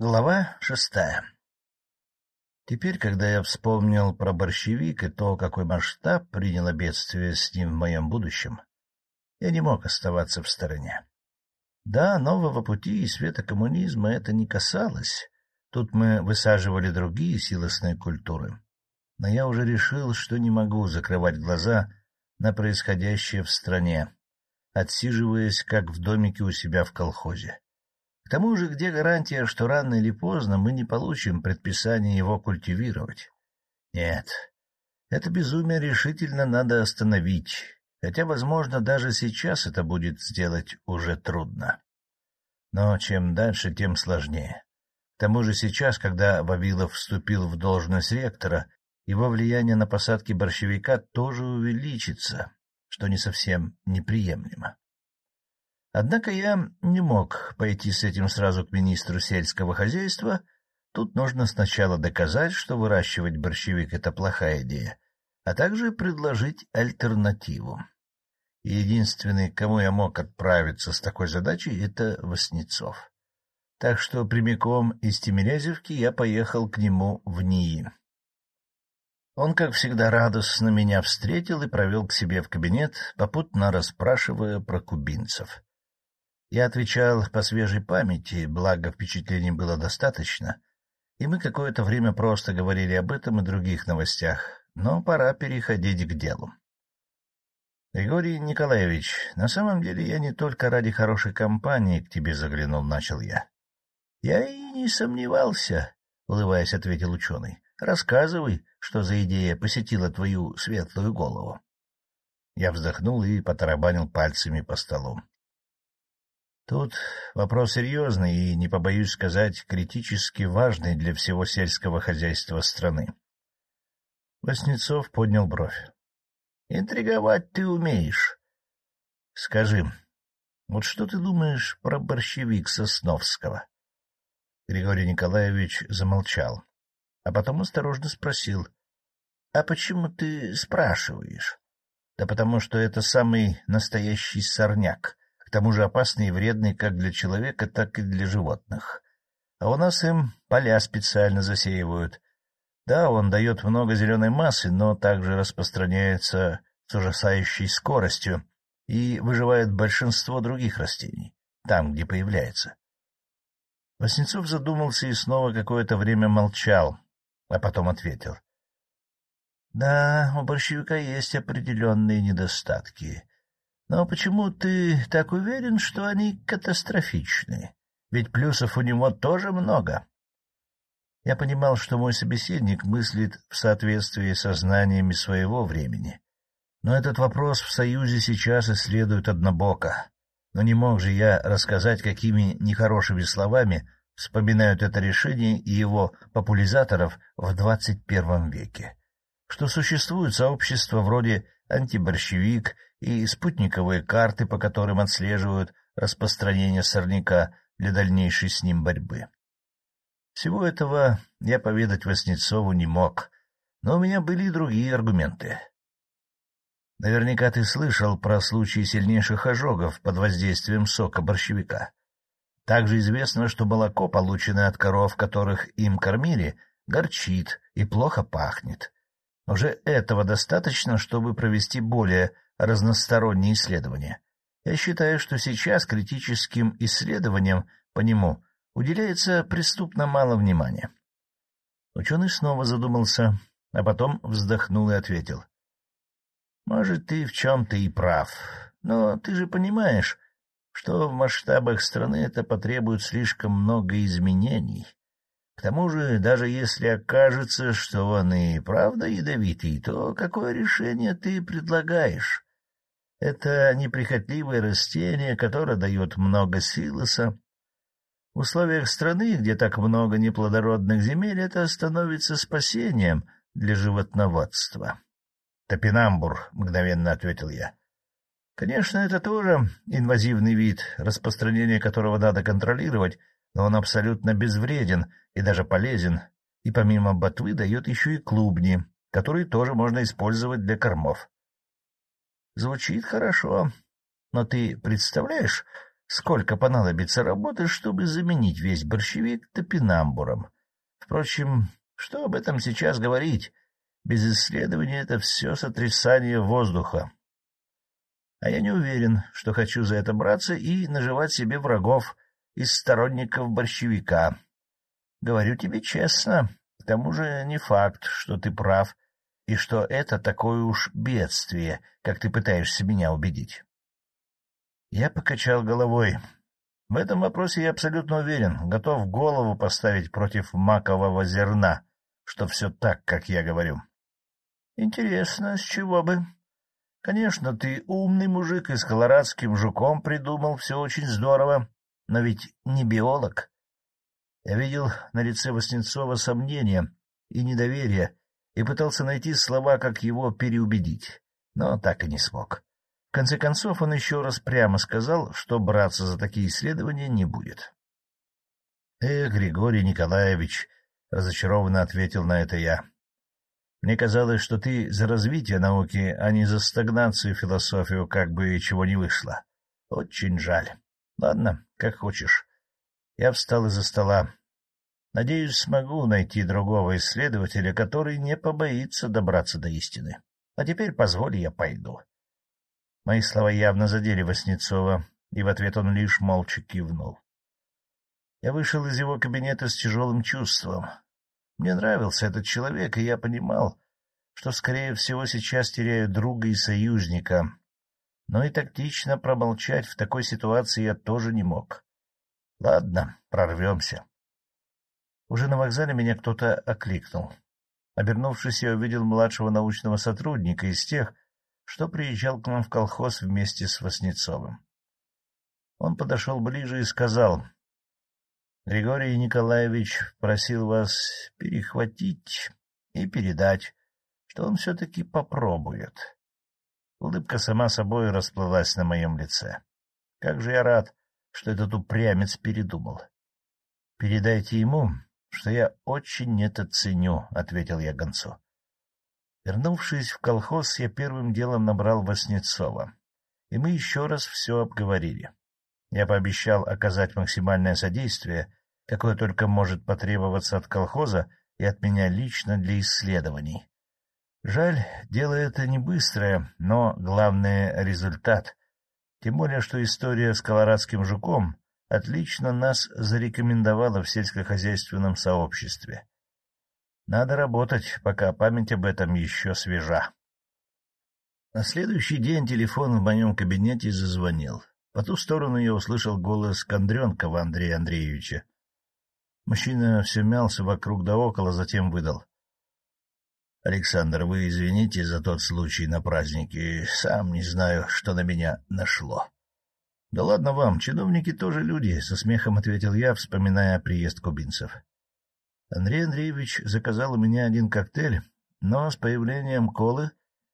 Глава шестая Теперь, когда я вспомнил про борщевик и то, какой масштаб приняло бедствие с ним в моем будущем, я не мог оставаться в стороне. Да, нового пути и света коммунизма это не касалось. Тут мы высаживали другие силосные культуры. Но я уже решил, что не могу закрывать глаза на происходящее в стране, отсиживаясь, как в домике у себя в колхозе. К тому же, где гарантия, что рано или поздно мы не получим предписание его культивировать? Нет, это безумие решительно надо остановить, хотя, возможно, даже сейчас это будет сделать уже трудно. Но чем дальше, тем сложнее. К тому же сейчас, когда Вавилов вступил в должность ректора, его влияние на посадки борщевика тоже увеличится, что не совсем неприемлемо. Однако я не мог пойти с этим сразу к министру сельского хозяйства. Тут нужно сначала доказать, что выращивать борщевик — это плохая идея, а также предложить альтернативу. Единственный, кому я мог отправиться с такой задачей, — это Васнецов. Так что прямиком из Тимирязевки я поехал к нему в НИИ. Он, как всегда, радостно меня встретил и провел к себе в кабинет, попутно расспрашивая про кубинцев. Я отвечал по свежей памяти, благо впечатлений было достаточно, и мы какое-то время просто говорили об этом и других новостях, но пора переходить к делу. — Григорий Николаевич, на самом деле я не только ради хорошей компании к тебе заглянул, — начал я. — Я и не сомневался, — улыбаясь, ответил ученый. — Рассказывай, что за идея посетила твою светлую голову. Я вздохнул и потарабанил пальцами по столу. Тут вопрос серьезный и, не побоюсь сказать, критически важный для всего сельского хозяйства страны. Воснецов поднял бровь. — Интриговать ты умеешь. — Скажи, вот что ты думаешь про борщевик Сосновского? Григорий Николаевич замолчал, а потом осторожно спросил. — А почему ты спрашиваешь? — Да потому что это самый настоящий сорняк тому же опасный и вредный как для человека, так и для животных. А у нас им поля специально засеивают. Да, он дает много зеленой массы, но также распространяется с ужасающей скоростью и выживает большинство других растений, там, где появляется. Воснецов задумался и снова какое-то время молчал, а потом ответил. — Да, у борщевика есть определенные недостатки. Но почему ты так уверен, что они катастрофичны? Ведь плюсов у него тоже много. Я понимал, что мой собеседник мыслит в соответствии со знаниями своего времени. Но этот вопрос в Союзе сейчас исследуют однобоко. Но не мог же я рассказать, какими нехорошими словами вспоминают это решение и его популяризаторов в двадцать первом веке. Что существует сообщество вроде «Антиборщевик» и спутниковые карты, по которым отслеживают распространение сорняка для дальнейшей с ним борьбы. Всего этого я поведать Васнецову не мог, но у меня были и другие аргументы. Наверняка ты слышал про случаи сильнейших ожогов под воздействием сока борщевика. Также известно, что молоко, полученное от коров, которых им кормили, горчит и плохо пахнет. Уже этого достаточно, чтобы провести более разносторонние исследования. Я считаю, что сейчас критическим исследованиям по нему уделяется преступно мало внимания. Ученый снова задумался, а потом вздохнул и ответил. — Может, ты в чем-то и прав, но ты же понимаешь, что в масштабах страны это потребует слишком много изменений. К тому же, даже если окажется, что он и правда ядовитый, то какое решение ты предлагаешь? Это неприхотливое растение, которое дает много силоса. В условиях страны, где так много неплодородных земель, это становится спасением для животноводства. — Топинамбур, — мгновенно ответил я. — Конечно, это тоже инвазивный вид, распространение которого надо контролировать, но он абсолютно безвреден и даже полезен, и помимо ботвы дает еще и клубни, которые тоже можно использовать для кормов. Звучит хорошо, но ты представляешь, сколько понадобится работы, чтобы заменить весь борщевик топинамбуром. Впрочем, что об этом сейчас говорить? Без исследования это все сотрясание воздуха. А я не уверен, что хочу за это браться и наживать себе врагов из сторонников борщевика. Говорю тебе честно, к тому же не факт, что ты прав, и что это такое уж бедствие, как ты пытаешься меня убедить. Я покачал головой. В этом вопросе я абсолютно уверен, готов голову поставить против макового зерна, что все так, как я говорю. Интересно, с чего бы? Конечно, ты умный мужик и с колорадским жуком придумал, все очень здорово, но ведь не биолог. Я видел на лице Васнецова сомнения и недоверие и пытался найти слова, как его переубедить, но так и не смог. В конце концов, он еще раз прямо сказал, что браться за такие исследования не будет. — Эх, Григорий Николаевич, — разочарованно ответил на это я. — Мне казалось, что ты за развитие науки, а не за стагнацию философию, как бы чего не вышло. Очень жаль. Ладно, как хочешь. Я встал из-за стола. Надеюсь, смогу найти другого исследователя, который не побоится добраться до истины. А теперь позволь, я пойду. Мои слова явно задели Васнецова, и в ответ он лишь молча кивнул. Я вышел из его кабинета с тяжелым чувством. Мне нравился этот человек, и я понимал, что, скорее всего, сейчас теряю друга и союзника. Но и тактично промолчать в такой ситуации я тоже не мог. Ладно, прорвемся. Уже на вокзале меня кто-то окликнул. Обернувшись, я увидел младшего научного сотрудника из тех, что приезжал к нам в колхоз вместе с Васнецовым. Он подошел ближе и сказал, — Григорий Николаевич просил вас перехватить и передать, что он все-таки попробует. Улыбка сама собой расплылась на моем лице. Как же я рад, что этот упрямец передумал. — Передайте ему, что я очень это ценю, — ответил я гонцу. Вернувшись в колхоз, я первым делом набрал Васнецова, и мы еще раз все обговорили. Я пообещал оказать максимальное содействие, какое только может потребоваться от колхоза и от меня лично для исследований. Жаль, дело это не быстрое, но главное — результат. Тем более, что история с колорадским жуком отлично нас зарекомендовала в сельскохозяйственном сообществе. Надо работать, пока память об этом еще свежа. На следующий день телефон в моем кабинете зазвонил. По ту сторону я услышал голос Кондренкова Андрея Андреевича. Мужчина все мялся вокруг да около, затем выдал. — Александр, вы извините за тот случай на празднике. Сам не знаю, что на меня нашло. — Да ладно вам, чиновники тоже люди, — со смехом ответил я, вспоминая приезд кубинцев. Андрей Андреевич заказал у меня один коктейль, но с появлением колы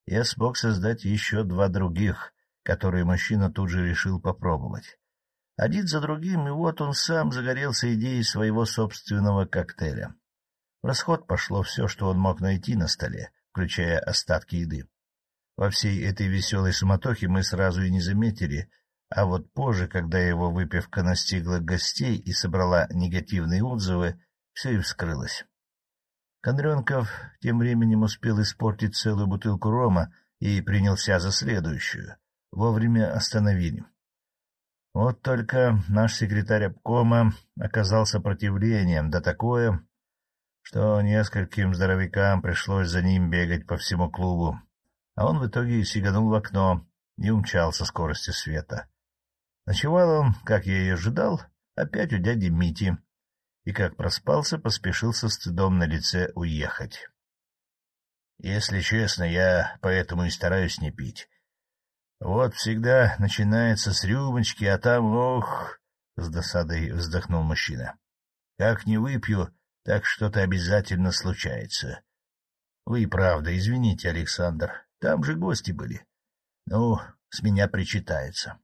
я смог создать еще два других, которые мужчина тут же решил попробовать. Один за другим, и вот он сам загорелся идеей своего собственного коктейля. В расход пошло все, что он мог найти на столе, включая остатки еды. Во всей этой веселой суматохе мы сразу и не заметили, а вот позже, когда его выпивка настигла гостей и собрала негативные отзывы, все и вскрылось. Кондренков тем временем успел испортить целую бутылку рома и принялся за следующую. Вовремя остановили. Вот только наш секретарь обкома оказал сопротивлением, да такое, что нескольким здоровякам пришлось за ним бегать по всему клубу, а он в итоге сиганул в окно и умчал со скоростью света. Ночевал он, как я и ожидал, опять у дяди Мити, и, как проспался, поспешил со стыдом на лице уехать. Если честно, я поэтому и стараюсь не пить. Вот всегда начинается с рюмочки, а там, ох, — с досадой вздохнул мужчина. Как не выпью, так что-то обязательно случается. Вы и правда, извините, Александр, там же гости были. Ну, с меня причитается.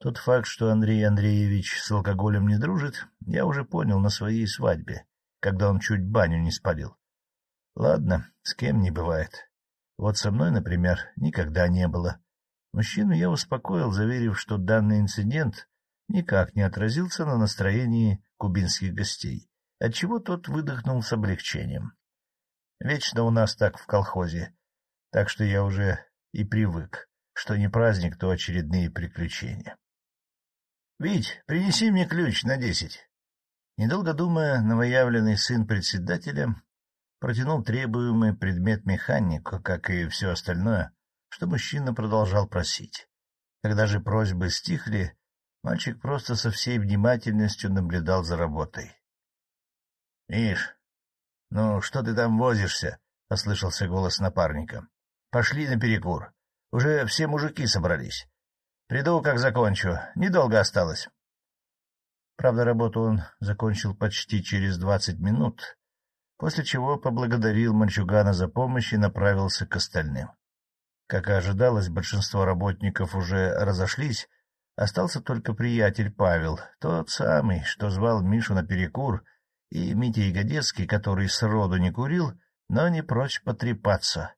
Тот факт, что Андрей Андреевич с алкоголем не дружит, я уже понял на своей свадьбе, когда он чуть баню не спалил. Ладно, с кем не бывает. Вот со мной, например, никогда не было. Мужчину я успокоил, заверив, что данный инцидент никак не отразился на настроении кубинских гостей, отчего тот выдохнул с облегчением. Вечно у нас так в колхозе, так что я уже и привык, что не праздник, то очередные приключения. — Вить, принеси мне ключ на десять. Недолго думая, новоявленный сын председателя протянул требуемый предмет механику, как и все остальное, что мужчина продолжал просить. Когда же просьбы стихли, мальчик просто со всей внимательностью наблюдал за работой. — Миш, ну что ты там возишься? — послышался голос напарника. — Пошли на перекур. Уже все мужики собрались. Приду, как закончу. Недолго осталось. Правда, работу он закончил почти через двадцать минут, после чего поблагодарил мальчугана за помощь и направился к остальным. Как и ожидалось, большинство работников уже разошлись, остался только приятель Павел, тот самый, что звал Мишу на перекур, и Митя Ягодецкий, который сроду не курил, но не прочь потрепаться.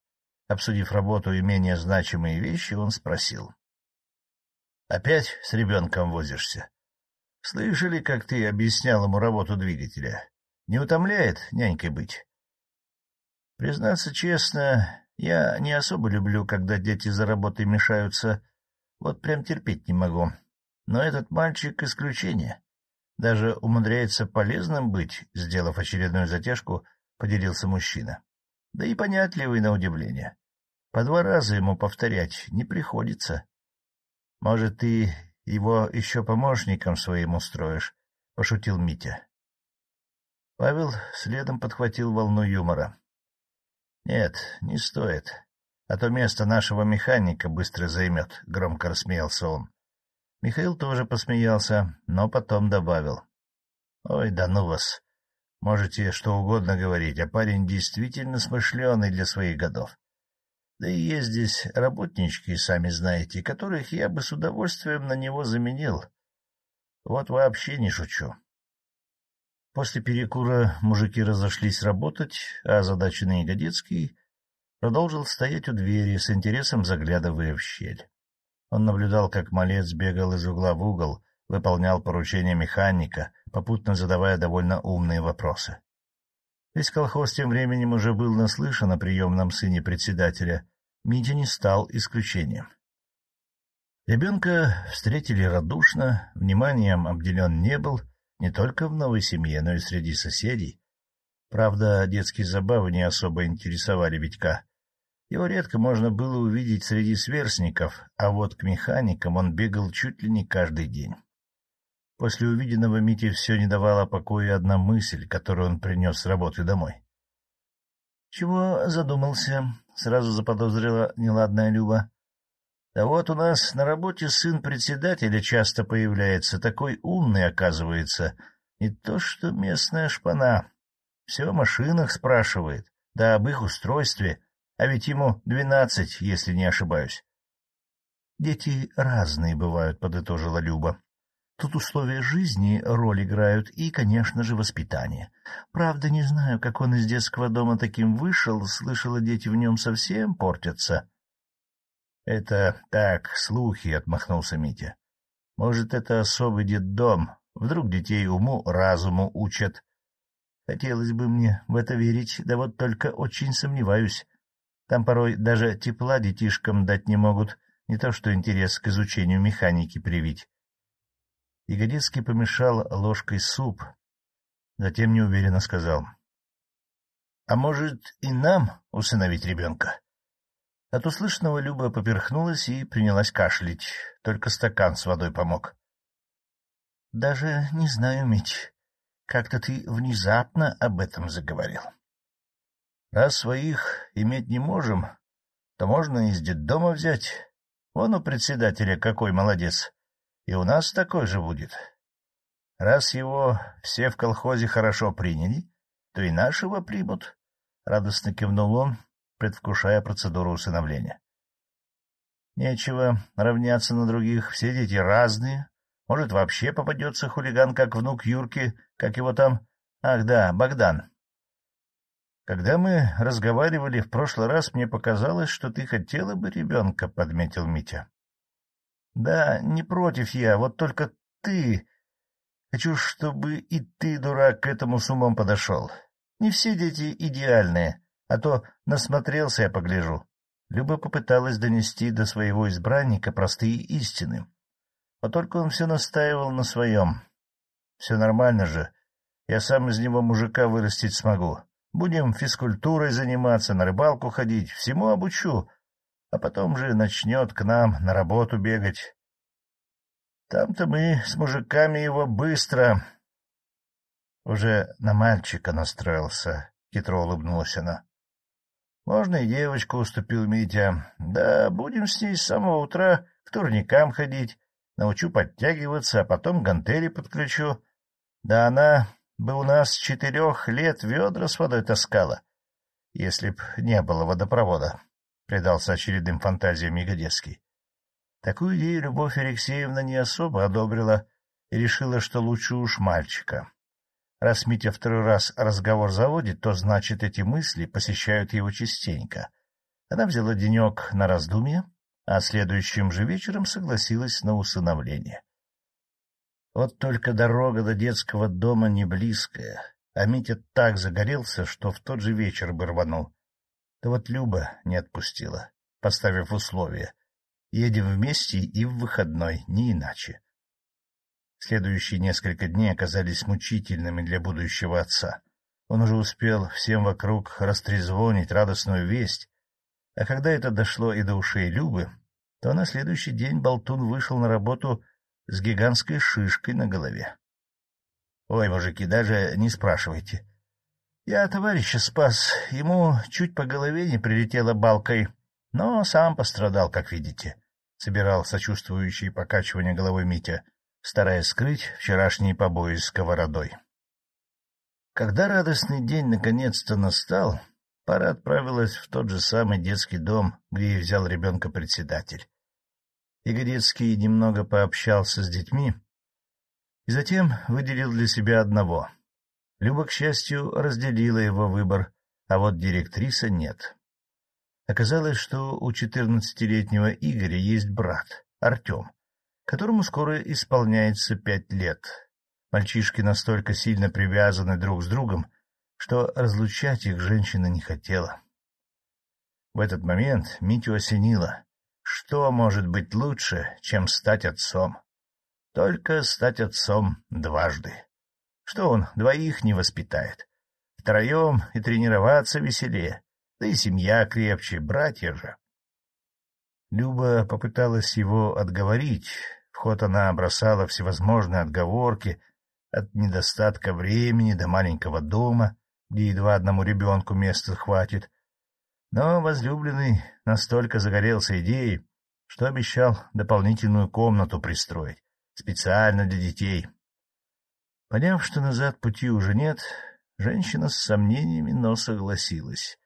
Обсудив работу и менее значимые вещи, он спросил. Опять с ребенком возишься? Слышали, как ты объяснял ему работу двигателя? Не утомляет нянькой быть? Признаться честно, я не особо люблю, когда дети за работой мешаются. Вот прям терпеть не могу. Но этот мальчик — исключение. Даже умудряется полезным быть, сделав очередную затяжку, поделился мужчина. Да и понятливый на удивление. По два раза ему повторять не приходится. — Может, ты его еще помощником своим устроишь? — пошутил Митя. Павел следом подхватил волну юмора. — Нет, не стоит, а то место нашего механика быстро займет, — громко рассмеялся он. Михаил тоже посмеялся, но потом добавил. — Ой, да ну вас! Можете что угодно говорить, а парень действительно смышленый для своих годов. Да и есть здесь работнички, сами знаете, которых я бы с удовольствием на него заменил. Вот вообще не шучу. После перекура мужики разошлись работать, а озадаченный Ягодецкий продолжил стоять у двери, с интересом заглядывая в щель. Он наблюдал, как малец бегал из угла в угол, выполнял поручения механика, попутно задавая довольно умные вопросы. Весь колхоз тем временем уже был наслышан о приемном сыне председателя. Митя не стал исключением. Ребенка встретили радушно, вниманием обделен не был, не только в новой семье, но и среди соседей. Правда, детские забавы не особо интересовали Витька. Его редко можно было увидеть среди сверстников, а вот к механикам он бегал чуть ли не каждый день. После увиденного Мите все не давала покоя одна мысль, которую он принес с работы домой. — Чего задумался? — сразу заподозрила неладная Люба. — Да вот у нас на работе сын председателя часто появляется, такой умный, оказывается. Не то что местная шпана. Все о машинах спрашивает, да об их устройстве, а ведь ему двенадцать, если не ошибаюсь. — Дети разные бывают, — подытожила Люба. Тут условия жизни роль играют и, конечно же, воспитание. Правда, не знаю, как он из детского дома таким вышел, слышала, дети в нем совсем портятся. — Это так, слухи, — отмахнулся Митя. — Может, это особый детдом, вдруг детей уму-разуму учат. Хотелось бы мне в это верить, да вот только очень сомневаюсь. Там порой даже тепла детишкам дать не могут, не то что интерес к изучению механики привить. Ягодицкий помешал ложкой суп, затем неуверенно сказал. — А может, и нам усыновить ребенка? От услышанного Люба поперхнулась и принялась кашлять, только стакан с водой помог. — Даже не знаю, Мить, как-то ты внезапно об этом заговорил. Раз своих иметь не можем, то можно из детдома взять. Вон у председателя какой молодец. И у нас такой же будет. Раз его все в колхозе хорошо приняли, то и нашего примут, — радостно кивнул он, предвкушая процедуру усыновления. Нечего равняться на других, все дети разные. Может, вообще попадется хулиган, как внук Юрки, как его там... Ах да, Богдан. Когда мы разговаривали в прошлый раз, мне показалось, что ты хотела бы ребенка, — подметил Митя. — Да, не против я, вот только ты... Хочу, чтобы и ты, дурак, к этому с умом подошел. Не все дети идеальные, а то насмотрелся я погляжу. Люба попыталась донести до своего избранника простые истины. Вот только он все настаивал на своем. Все нормально же. Я сам из него мужика вырастить смогу. Будем физкультурой заниматься, на рыбалку ходить, всему обучу. А потом же начнет к нам на работу бегать. Там-то мы с мужиками его быстро... Уже на мальчика настроился, — хитро улыбнулась она. — Можно и девочку уступил Митя. Да, будем с ней с самого утра к турникам ходить, научу подтягиваться, а потом гантели подключу. Да она бы у нас четырех лет ведра с водой таскала, если б не было водопровода, — предался очередным фантазиям Ягодецкий. Такую идею Любовь Алексеевна не особо одобрила и решила, что лучше уж мальчика. Раз Митя второй раз разговор заводит, то значит, эти мысли посещают его частенько. Она взяла денек на раздумье, а следующим же вечером согласилась на усыновление. Вот только дорога до детского дома не близкая, а Митя так загорелся, что в тот же вечер бы рванул. Да вот Люба не отпустила, поставив условие. Едем вместе и в выходной, не иначе. Следующие несколько дней оказались мучительными для будущего отца. Он уже успел всем вокруг растрезвонить радостную весть, а когда это дошло и до ушей Любы, то на следующий день Болтун вышел на работу с гигантской шишкой на голове. — Ой, мужики, даже не спрашивайте. Я товарища спас, ему чуть по голове не прилетело балкой, но сам пострадал, как видите, — собирал сочувствующий покачивание головой Митя стараясь скрыть вчерашние побои сковородой. Когда радостный день наконец-то настал, пара отправилась в тот же самый детский дом, где и взял ребенка председатель. Игорецкий немного пообщался с детьми и затем выделил для себя одного. Люба, к счастью, разделила его выбор, а вот директриса нет. Оказалось, что у четырнадцатилетнего Игоря есть брат, Артем, которому скоро исполняется пять лет. Мальчишки настолько сильно привязаны друг с другом, что разлучать их женщина не хотела. В этот момент Митю осенило. Что может быть лучше, чем стать отцом? Только стать отцом дважды. Что он двоих не воспитает? Втроем и тренироваться веселее, да и семья крепче, братья же. Люба попыталась его отговорить, ход она бросала всевозможные отговорки от недостатка времени до маленького дома, где едва одному ребенку места хватит. Но возлюбленный настолько загорелся идеей, что обещал дополнительную комнату пристроить, специально для детей. Поняв, что назад пути уже нет, женщина с сомнениями, но согласилась.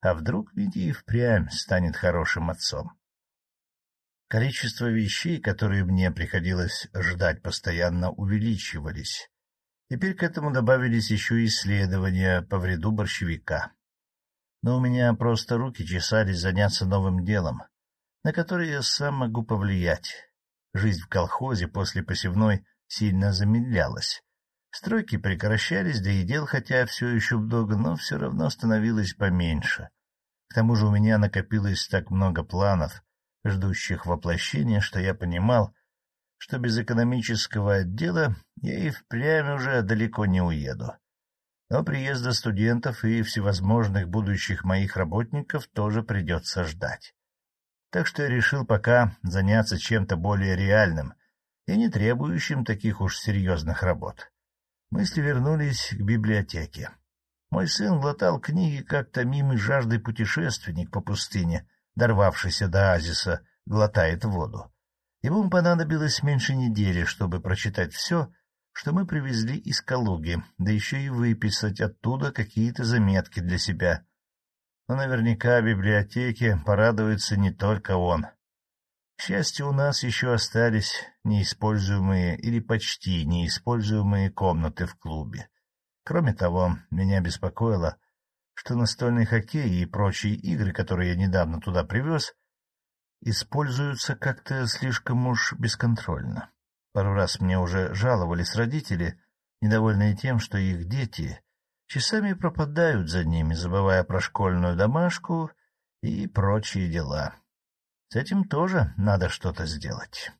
А вдруг Витя и впрямь станет хорошим отцом? Количество вещей, которые мне приходилось ждать, постоянно увеличивались. Теперь к этому добавились еще исследования по вреду борщевика. Но у меня просто руки чесались заняться новым делом, на которое я сам могу повлиять. Жизнь в колхозе после посевной сильно замедлялась. Стройки прекращались, да и дел, хотя все еще много, но все равно становилось поменьше. К тому же у меня накопилось так много планов — ждущих воплощения, что я понимал, что без экономического отдела я и впрямь уже далеко не уеду. Но приезда студентов и всевозможных будущих моих работников тоже придется ждать. Так что я решил пока заняться чем-то более реальным и не требующим таких уж серьезных работ. Мысли вернулись к библиотеке. Мой сын глотал книги, как томимый жаждой путешественник по пустыне, дорвавшийся до оазиса, глотает воду. Ему понадобилось меньше недели, чтобы прочитать все, что мы привезли из Калуги, да еще и выписать оттуда какие-то заметки для себя. Но наверняка библиотеке порадуется не только он. К счастью, у нас еще остались неиспользуемые или почти неиспользуемые комнаты в клубе. Кроме того, меня беспокоило, что настольный хоккей и прочие игры, которые я недавно туда привез, используются как-то слишком уж бесконтрольно. Пару раз мне уже жаловались родители, недовольные тем, что их дети часами пропадают за ними, забывая про школьную домашку и прочие дела. С этим тоже надо что-то сделать.